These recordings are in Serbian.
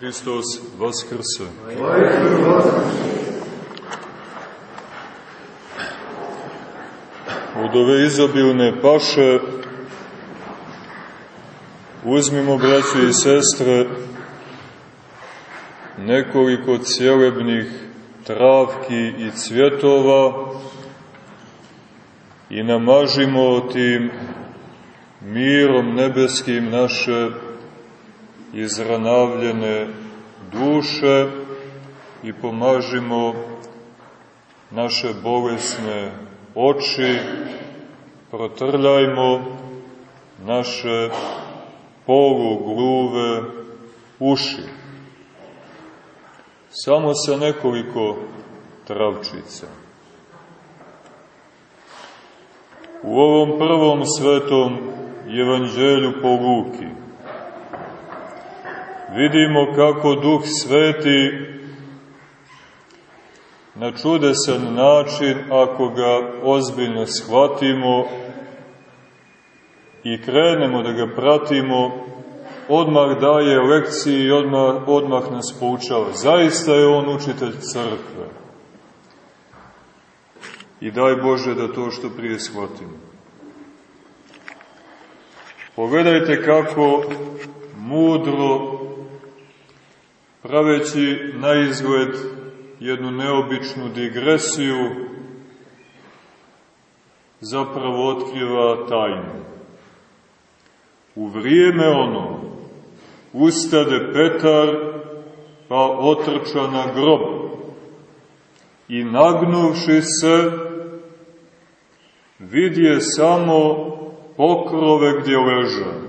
Hristos Vaskrse. Od ove izobilne paše uzmimo, braći i sestre, nekoliko cjelebnih travki i cvjetova i namažimo tim mirom nebeskim naše izranavljene duše i pomažimo naše bolesne oči, protrljajmo naše polugluve uši. Samo sa nekoliko travčica. U ovom prvom svetom evanđelju po Luki vidimo kako Duh Sveti na čudesan način, ako ga ozbiljno shvatimo i krenemo da ga pratimo, odmah daje lekcije i odmah, odmah nas poučava. Zaista je on učitelj crkve. I daj Bože da to što prije shvatimo. Pogledajte kako mudro, praveći na izgled jednu neobičnu digresiju, zapravo otkriva tajnu. U vrijeme ono ustade Petar, pa otrča na grob i nagnuvši se, vidje samo pokrove gdje leža.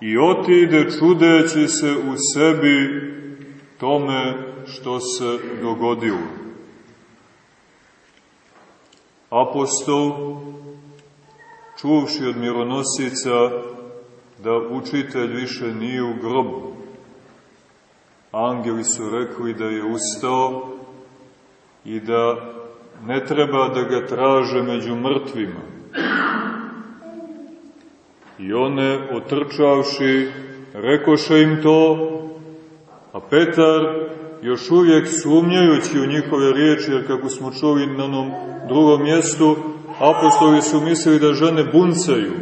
I otide čudeći se u sebi tome što se dogodilo. Apostol, čuvši od mironosica da učitelj više nije u grobu, angeli su rekli da je ustao i da ne treba da ga traže među mrtvima. I one, otrčavši, rekoše im to, a Petar, još uvijek sumnjajući u njihove riječi, jer kako smo čuli na onom drugom mjestu, apostoli su mislili da žene buncaju.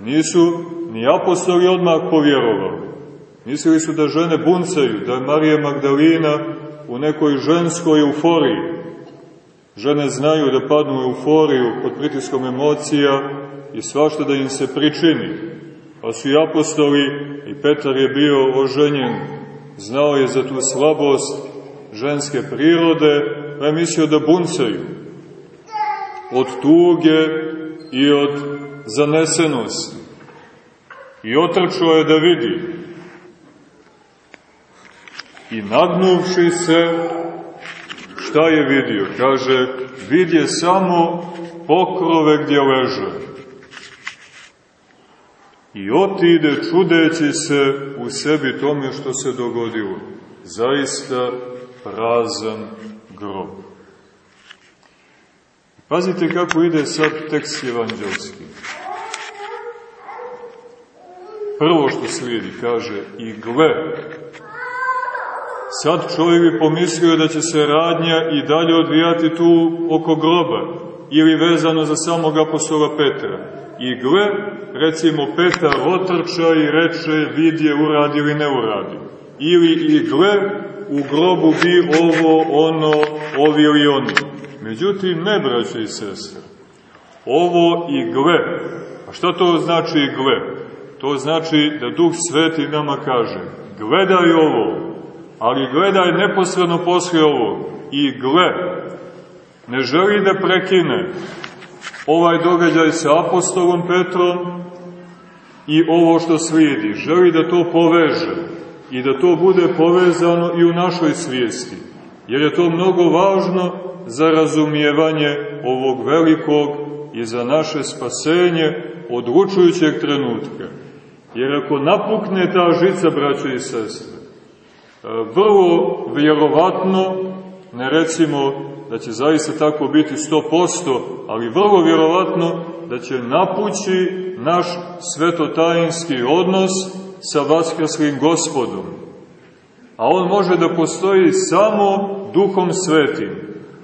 Nisu ni apostoli odmah povjerovali. Mislili su da žene buncaju, da je Marija Magdalina u nekoj ženskoj euforiji. Žene znaju da padnu u euforiju pod pritiskom emocija i svašta da im se pričini. Pa su i apostoli, i Petar je bio oženjen, znao je za tu slabost ženske prirode, pa je mislio da buncaju. Od tuge i od zanesenosti. I otrčao je da vidi. I nagnuvši se, šta je vidio? Kaže, vidje samo pokrove gdje leže. I otide čudeći se u sebi tome što se dogodilo. Zaista prazan grob. Pazite kako ide sad tekst evanđelski. Prvo što slijedi, kaže, i gle, sad čovjek bi pomislio da će se radnja i dalje odvijati tu oko groba, ili vezano za samog apostola Petra. I gle, recimo Petar otrča i reče vidje uradi ili ne uradi. Ili i gle, u grobu bi ovo, ono, ovi ili oni. Međutim, ne, braće i sestre. Ovo i gle. A šta to znači i gle? To znači da Duh Sveti nama kaže, gledaj ovo, ali gledaj neposredno posle ovo. I gle, ne želi da prekine ovaj događaj sa apostolom Petrom i ovo što slijedi. Želi da to poveže i da to bude povezano i u našoj svijesti. Jer je to mnogo važno za razumijevanje ovog velikog i za naše spasenje odlučujućeg trenutka. Jer ako napukne ta žica, braće i sestre, vrlo vjerovatno, ne recimo da će zaista tako biti 100%, ali vrlo vjerovatno da će napući naš svetotajinski odnos sa vaskrslim gospodom. A on može da postoji samo duhom svetim.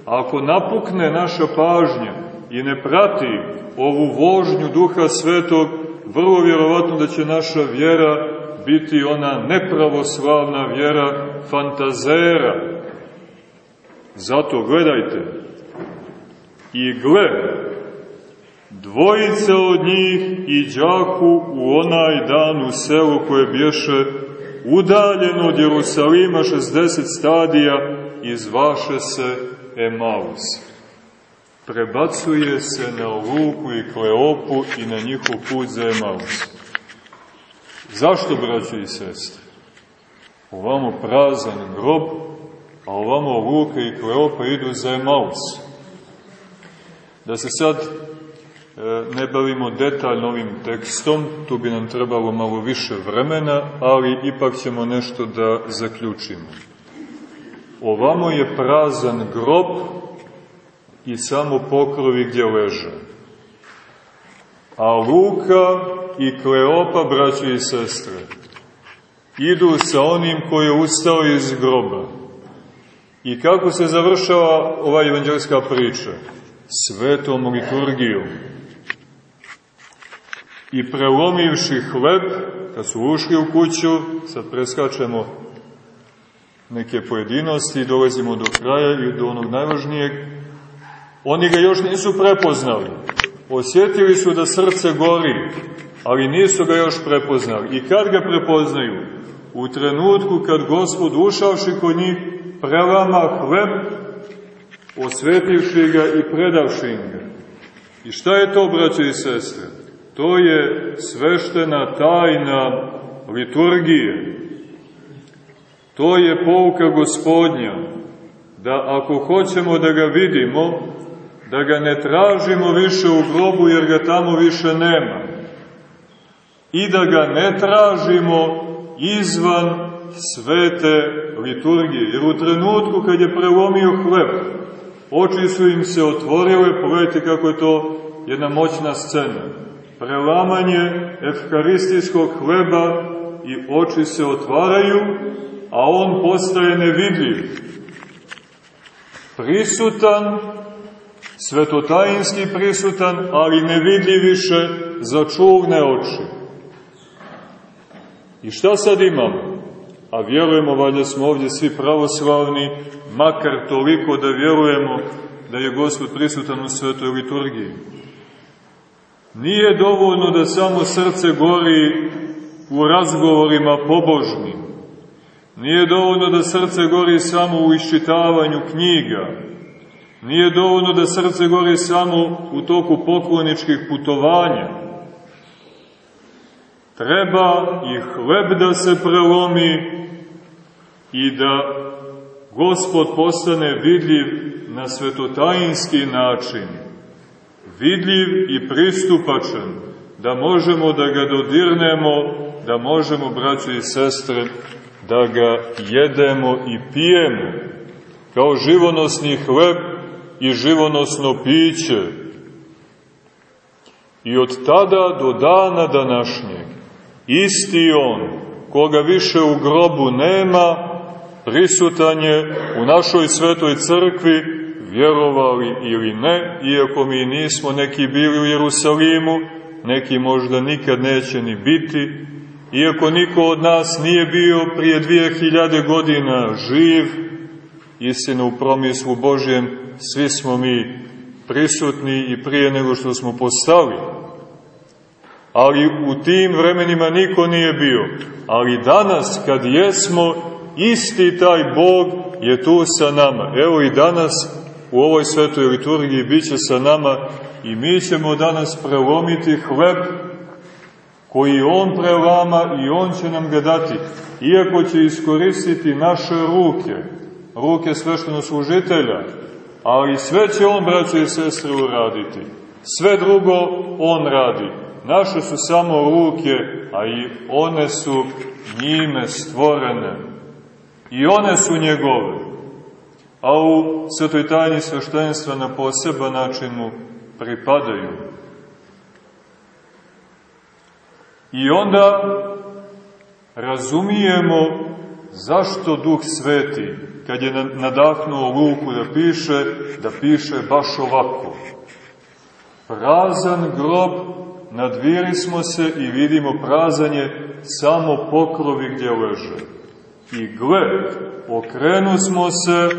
A ako napukne naša pažnja i ne prati ovu vožnju duha svetog, vrlo vjerovatno da će naša vjera biti ona nepravoslavna vjera fantazera. Zato gledajte, i gle, dvojica od njih i džaku u onaj dan u selu koje bješe udaljeno od Jerusalima 60 stadija i zvaše se Emaus. Prebacuje se na Luku i Kleopu i na njihov put za Emaus. Zašto, braći i sestre? Ovamo prazan grob, a ovamo Luka i Kleopa idu za Emaus. Da se sad e, ne bavimo detaljno ovim tekstom, tu bi nam trebalo malo više vremena, ali ipak ćemo nešto da zaključimo. Ovamo je prazan grob i samo pokrovi gdje leže. A Luka i Kleopa, braće i sestre, idu sa onim koji je ustao iz groba. I kako se završava ova evanđelska priča? Svetom liturgijom. I prelomivši hleb, kad su ušli u kuću, sad preskačemo neke pojedinosti dolazimo do kraja i do onog najvažnijeg, oni ga još nisu prepoznali. Osjetili su da srce gori, ali nisu ga još prepoznali. I kad ga prepoznaju? U trenutku kad gospod ušavši kod njih prelama hleb, osvetivši ga i predavši ga. I šta je to, braće i sestre? To je sveštena tajna liturgije. To je pouka gospodnja, da ako hoćemo da ga vidimo, da ga ne tražimo više u grobu jer ga tamo više nema. I da ga ne tražimo izvan svete liturgije. Jer u trenutku kad je prelomio hleb, oči su im se otvorile, pogledajte kako je to jedna moćna scena. Prelamanje efkaristijskog hleba i oči se otvaraju, a on postaje nevidljiv. Prisutan, svetotajinski prisutan, ali nevidljiv više za čuvne oči. I šta sad imamo? A vjerujemo, valjda smo ovdje svi pravoslavni, makar toliko da vjerujemo da je Gospod prisutan u svetoj liturgiji. Nije dovoljno da samo srce gori u razgovorima pobožnim. Nije dovoljno da srce gori samo u iščitavanju knjiga. Nije dovoljno da srce gori samo u toku pokloničkih putovanja. Treba i hleb da se prelomi i da Gospod postane vidljiv na svetotajinski način. Vidljiv i pristupačan, da možemo da ga dodirnemo, da možemo, braće i sestre, da ga jedemo i pijemo, kao živonosni hleb i živonosno piće. I od tada do dana današnjeg, isti on, koga više u grobu nema, prisutan je u našoj svetoj crkvi, vjerovali ili ne, iako mi nismo neki bili u Jerusalimu, neki možda nikad neće ni biti, iako niko od nas nije bio prije dvije hiljade godina živ, istina u promislu Božjem, svi smo mi prisutni i prije nego što smo postali. Ali u tim vremenima niko nije bio. Ali danas, kad jesmo, isti taj Bog je tu sa nama. Evo i danas u ovoj svetoj liturgiji bit će sa nama i mi ćemo danas prelomiti hleb koji On prelama i On će nam ga dati, iako će iskoristiti naše ruke, ruke sveštenoslužitelja, ali sve će On, braćo i sestre, uraditi. Sve drugo On radi. Naše su samo ruke, a i one su njime stvorene. I one su njegove. A u svetoj tajni sveštenstva na poseban način mu pripadaju. I onda razumijemo zašto Duh Sveti, kad je nadahnuo Luku da piše, da piše baš ovako. Prazan grob, nadviri smo se i vidimo prazanje samo pokrovi gdje leže. I gle, okrenu smo se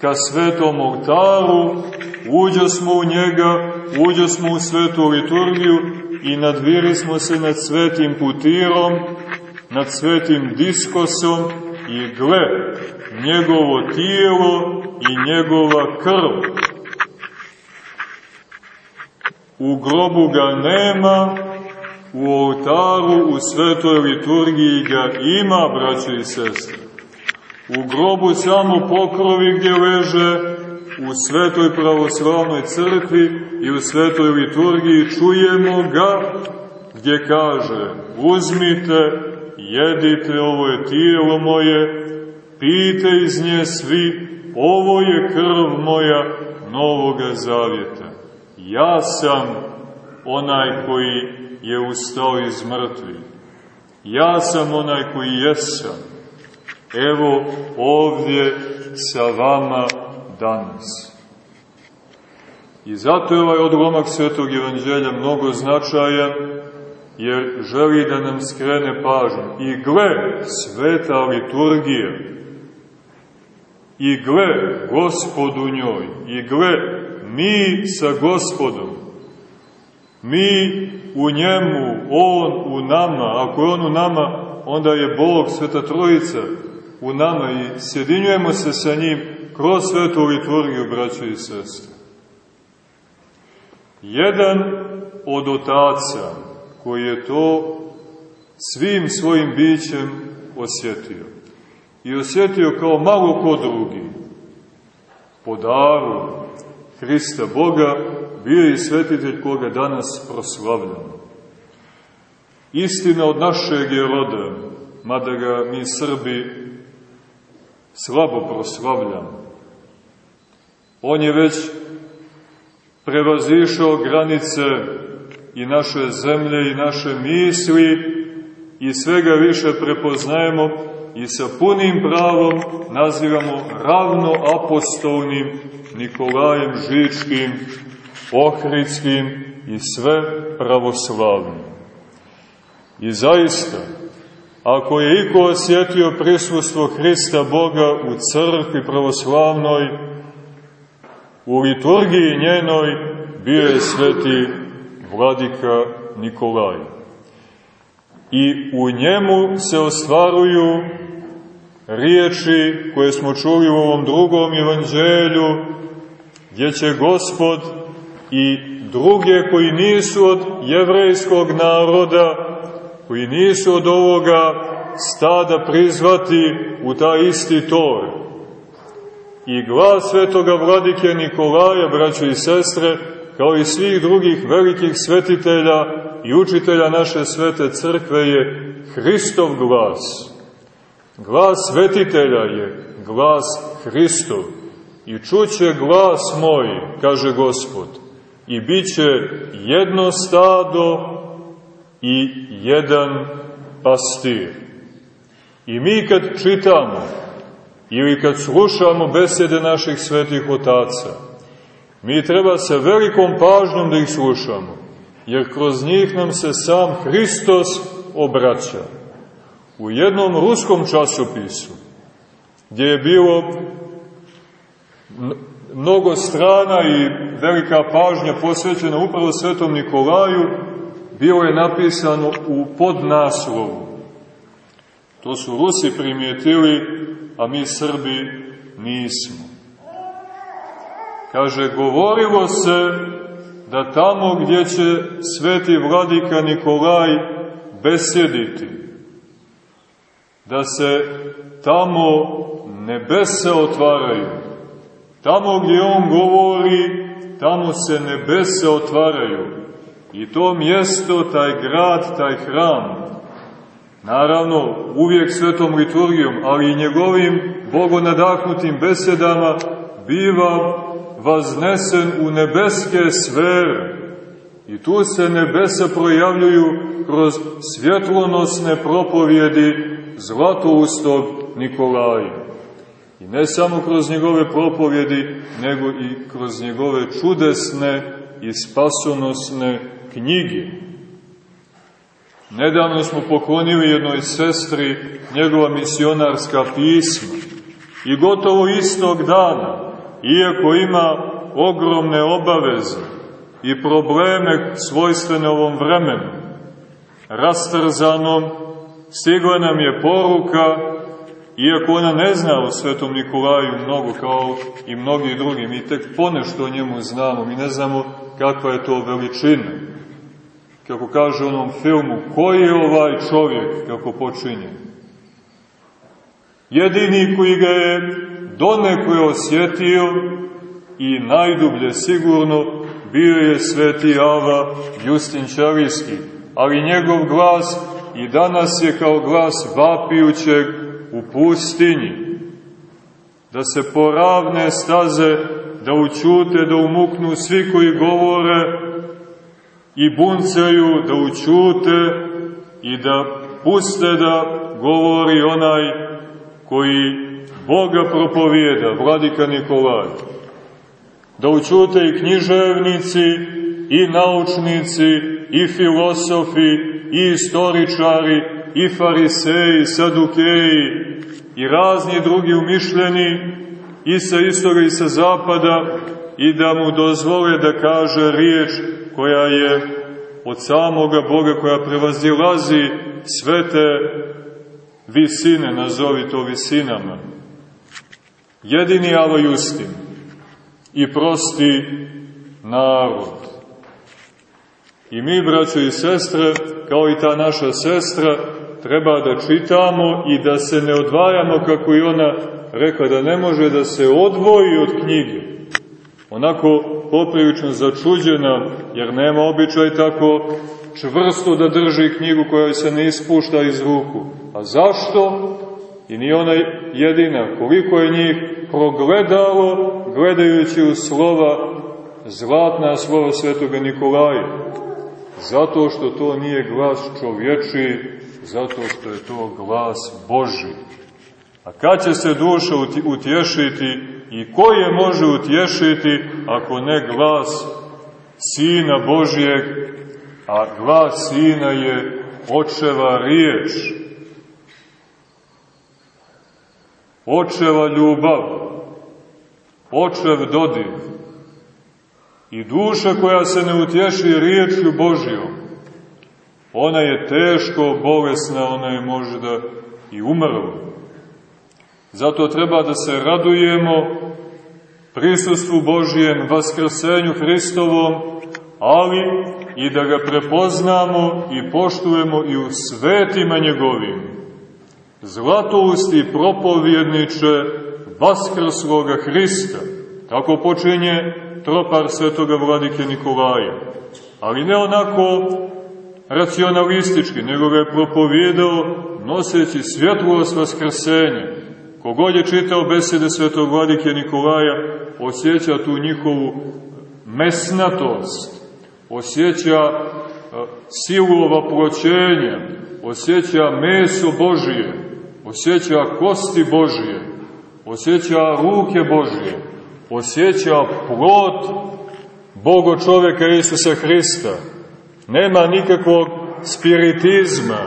ka svetom oltaru, uđo smo u njega, uđo smo u svetu liturgiju i nadviri smo se nad svetim putirom, nad svetim diskosom i gle, njegovo tijelo i njegova krv. U grobu ga nema, u oltaru, u svetoj liturgiji ga ima, braćo i sestre. U grobu samo pokrovi gdje leže, u svetoj pravoslavnoj crkvi i u svetoj liturgiji čujemo ga gdje kaže uzmite, jedite, ovo je tijelo moje, pite iz nje svi, ovo je krv moja novoga zavjeta. Ja sam onaj koji je ustao iz mrtvi. Ja sam onaj koji jesam. Evo ovdje sa vama danas. I zato je ovaj odlomak Svetog Evanđelja mnogo značajan, jer želi da nam skrene pažnju. I gle, sveta liturgija, i gle, gospod u njoj, i gle, mi sa gospodom, mi u njemu, on u nama, ako je on u nama, onda je Bog, Sveta Trojica, u nama i sjedinjujemo se sa njim kroz svetu liturgiju, braćo i sestre. Jedan od otaca koji je to svim svojim bićem osjetio. I osjetio kao malo ko drugi. Po daru Hrista Boga bio i svetitelj koga danas proslavljamo. Istina od našeg je roda, mada ga mi Srbi slabo proslavljamo. On je već prevazišao granice i naše zemlje i naše misli i svega više prepoznajemo i sa punim pravom nazivamo ravno apostolnim Nikolajem Žičkim, Ohridskim i sve pravoslavnim. I zaista, ako je iko osjetio prisustvo Hrista Boga u crkvi pravoslavnoj, U liturgiji njenoj bio je sveti vladika Nikolaj. I u njemu se ostvaruju riječi koje smo čuli u ovom drugom evanđelju, gdje će gospod i druge koji nisu od jevrejskog naroda, koji nisu od ovoga stada prizvati u taj isti tor i glas svetoga vladike Nikolaja, braćo i sestre, kao i svih drugih velikih svetitelja i učitelja naše svete crkve je Hristov glas. Glas svetitelja je glas Hristov. I čuće glas moj, kaže Gospod, i bit će jedno stado i jedan pastir. I mi kad čitamo ili kad slušamo besede naših svetih otaca, mi treba sa velikom pažnjom da ih slušamo, jer kroz njih nam se sam Hristos obraća. U jednom ruskom časopisu, gdje je bilo mnogo strana i velika pažnja posvećena upravo svetom Nikolaju, bilo je napisano u podnaslovu. To su Rusi primijetili a mi Srbi nismo. Kaže, govorilo se da tamo gdje će sveti vladika Nikolaj besjediti, da se tamo nebese otvaraju. Tamo gdje on govori, tamo se nebese otvaraju. I to mjesto, taj grad, taj hram, Naravno, uvijek svetom liturgijom, ali i njegovim bogonadahnutim besedama biva vaznesen u nebeske sfere. I tu se nebesa projavljuju kroz svjetlonosne propovjedi zlatoustog Nikolaja. I ne samo kroz njegove propovjedi, nego i kroz njegove čudesne i spasonosne knjige. Nedavno smo poklonili jednoj sestri njegova misionarska pisma i gotovo istog dana, iako ima ogromne obaveze i probleme svojstvene ovom vremenu, rastrzanom, stigla nam je poruka Iako ona ne zna o svetom Nikolaju mnogo kao i mnogi drugi, mi tek ponešto o njemu znamo, mi ne znamo kakva je to veličina. Kako kaže u onom filmu, koji je ovaj čovjek, kako počinje? Jedini koji ga je donekle osjetio i najdublje sigurno bio je sveti Ava Justin Čarijski, ali njegov glas i danas je kao glas vapijućeg u pustinji, da se poravne staze, da učute, da umuknu svi koji govore i buncaju, da učute i da puste da govori onaj koji Boga propovijeda, vladika Nikolaj. Da učute i književnici, i naučnici, i filosofi, i istoričari, i fariseji, i sadukeji, i razni drugi umišljeni i sa istoga i sa zapada i da mu dozvole da kaže riječ koja je od samoga Boga koja prevazilazi sve te visine, nazovi to visinama. Jedini Ava Justin i prosti narod. I mi, braćo i sestre, kao i ta naša sestra, treba da čitamo i da se ne odvajamo, kako i ona rekla, da ne može da se odvoji od knjige. Onako poprilično začuđena, jer nema običaj tako čvrsto da drži knjigu koja se ne ispušta iz ruku. A zašto? I nije ona jedina. Koliko je njih progledalo, gledajući u slova, zlatna slova svetoga Nikolaja. Zato što to nije glas čovječi, zato što je to glas Boži. A kad će se duša utješiti i ko je može utješiti ako ne glas Sina Božijeg, a glas Sina je očeva riječ. Očeva ljubav, očev dodir. I duša koja se ne utješi riječju Božijom, Ona je teško bolesna, ona je možda i umrla. Zato treba da se radujemo prisustvu Božijem, vaskrsenju Hristovom, ali i da ga prepoznamo i poštujemo i u svetima njegovim. Zlatousti propovjedniče vaskrsloga Hrista, tako počinje tropar svetoga vladike Nikolaja. Ali ne onako racionalistički, nego ga je propovjedao noseći svjetlost vaskrsenja. Kogod je čitao besede svetog vladike Nikolaja, osjeća tu njihovu mesnatost, osjeća silu ovaploćenja, osjeća meso Božije, osjeća kosti Božije, osjeća ruke Božije, osjeća plot Bogo čoveka Isusa Hrista, Nema nikakvog spiritizma,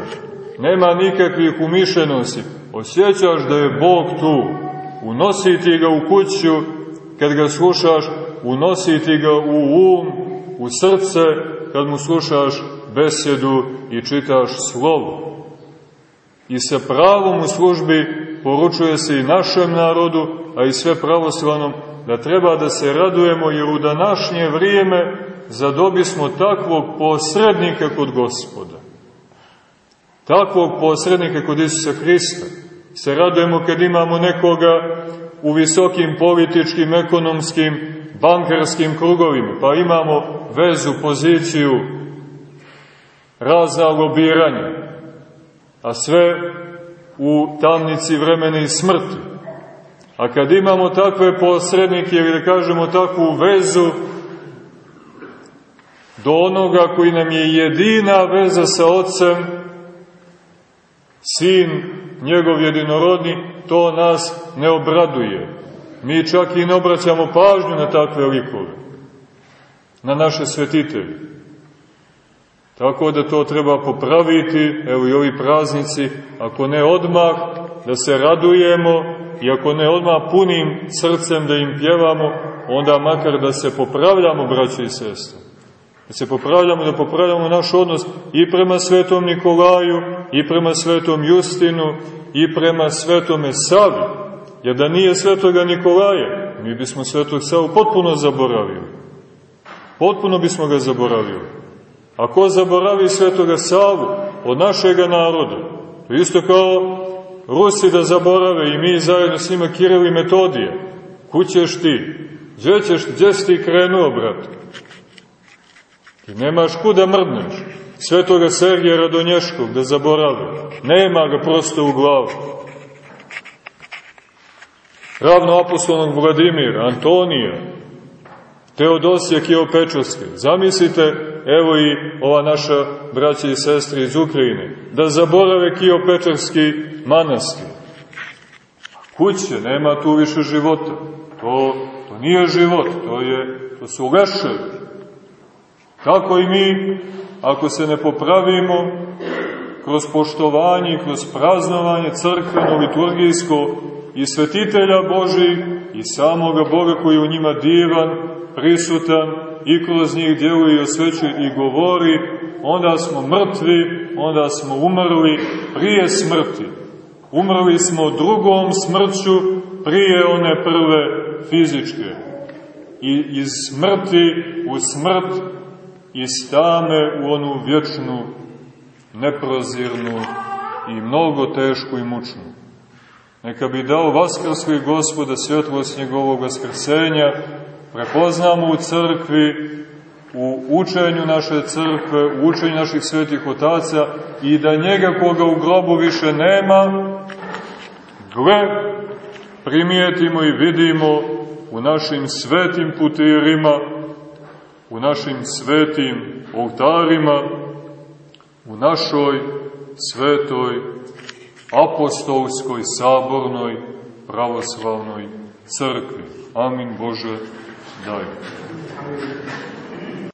nema nikakvih umišljenosti. Osjećaš da je Bog tu. Unositi ga u kuću, kad ga slušaš, unositi ga u um, u srce, kad mu slušaš besedu i čitaš slovo. I sa pravom u službi poručuje se i našem narodu, a i sve pravoslavnom, da treba da se radujemo jer u današnje vrijeme zadobismo takvog posrednika kod gospoda. Takvog posrednika kod Isusa Hrista. Se radujemo kad imamo nekoga u visokim političkim, ekonomskim, bankarskim krugovima, pa imamo vezu, poziciju, razna lobiranja, a sve u tamnici vremena i smrti. A kad imamo takve posrednike, ili da kažemo takvu vezu, do onoga koji nam je jedina veza sa Otcem, Sin njegov jedinorodni, to nas ne obraduje. Mi čak i ne obraćamo pažnju na takve likove, na naše svetitelje. Tako da to treba popraviti, evo i ovi praznici, ako ne odmah, da se radujemo i ako ne odmah punim srcem da im pjevamo, onda makar da se popravljamo, braće i sestre. Da se popravljamo, da popravljamo naš odnos i prema svetom Nikolaju, i prema svetom Justinu, i prema svetome Savi. Jer da nije svetoga Nikolaja, mi bismo svetog Savu potpuno zaboravili. Potpuno bismo ga zaboravili. A ko zaboravi svetoga Savu od našega naroda? To isto kao Rusi da zaborave i mi zajedno s njima Kiril i Metodije. Kućeš ti? Gdje ćeš, gdje si ti krenuo, brat? Ti nemaš kuda mrdneš. Svetoga Sergija Radonješkog da zaborave. Nema ga prosto u glavu. Ravno apostolnog Vladimira, Antonija, Teodosija Kijopečarske. Zamislite, evo i ova naša braća i sestre iz Ukrajine, da zaborave Kijopečarski manastir. Kuće, nema tu više života. To, to nije život, to, je, to su leševi. Tako i mi, ako se ne popravimo, kroz poštovanje, kroz praznovanje crkveno, liturgijsko i svetitelja Boži i samoga Boga koji u njima divan, prisutan i kroz njih djeluje i osvećuje i govori, onda smo mrtvi, onda smo umrli prije smrti. Umrli smo drugom smrću prije one prve fizičke. I iz smrti u smrt, iz tame u onu vječnu, neprozirnu i mnogo tešku i mučnu. Neka bi dao vaskrsli gospoda svjetlost njegovog vaskrsenja, prepoznamo u crkvi, u učenju naše crkve, u učenju naših svetih otaca i da njega koga u grobu više nema, gle, primijetimo i vidimo u našim svetim putirima, u našim svetim oltarima, u našoj svetoj apostolskoj, sabornoj, pravoslavnoj crkvi. Amin Bože, daj.